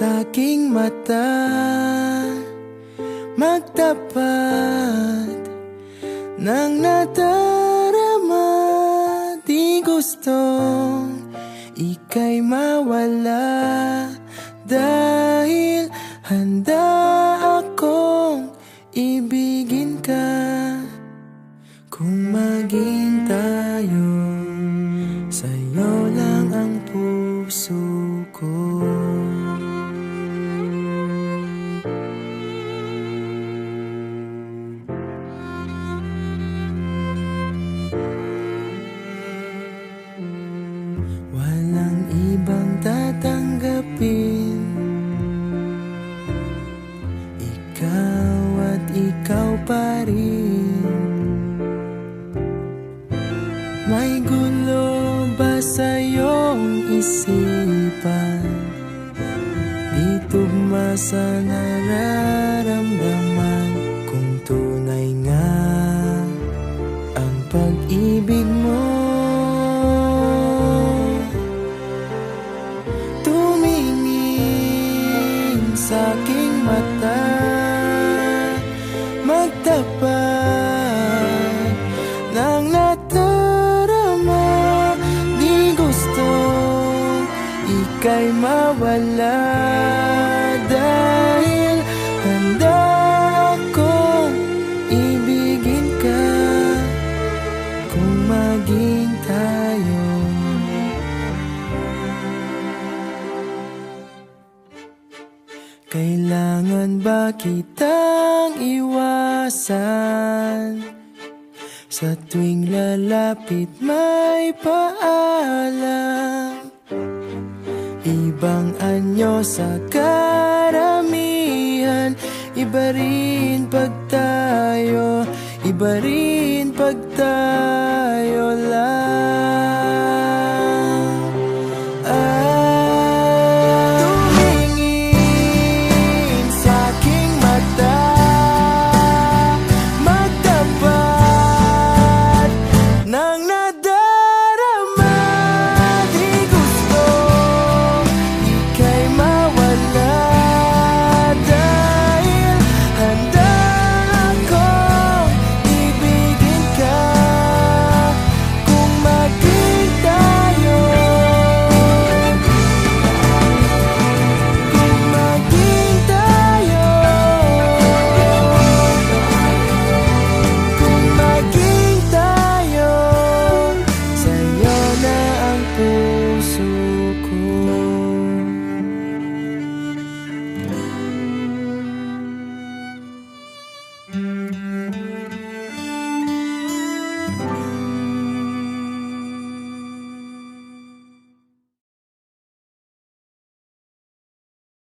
sa aking mata. Magtapat ng nadarama. Di gustong ika'y mawala. Dahil handa akong ibigin ka. Kung maging tayo Sa'yo lang ang puso ko pa rin May gulo ba sa iyong isipan? Di tugma sa nararamdaman Magtapat ng natarama Di gusto ika'y mawala. Dahil Kailangan ba kitang iwasan? Sa tuwing lalapit may paalam. Ibang anyo sa karamihan. Iba rin pag tayo Iba rin pag tayo lang